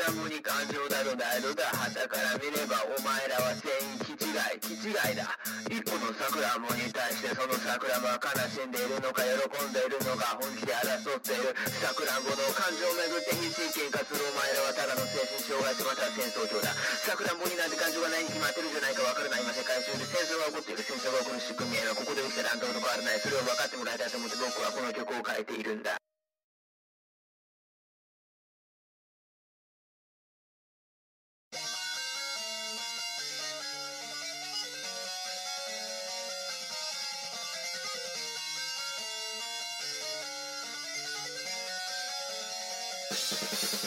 ら無に感情だろだろだ。旗から見ればお前らは全員気違い。気違いだ。一個の桜もに対してその桜は悲しんでいるのか喜んでいるのか本気で争っている。桜んぼの感情をめぐって必死喧嘩するお前らはただの精神障害とまた戦争狂だ。桜んぼになんて感情がないに決まってるじゃないかわからない。今世界中で戦争が起こっている。戦争が起こる仕組みへここで起きたら何とも変わらない。それを分かってもらいたいと思って僕はこの曲を書いているんだ。フフフ。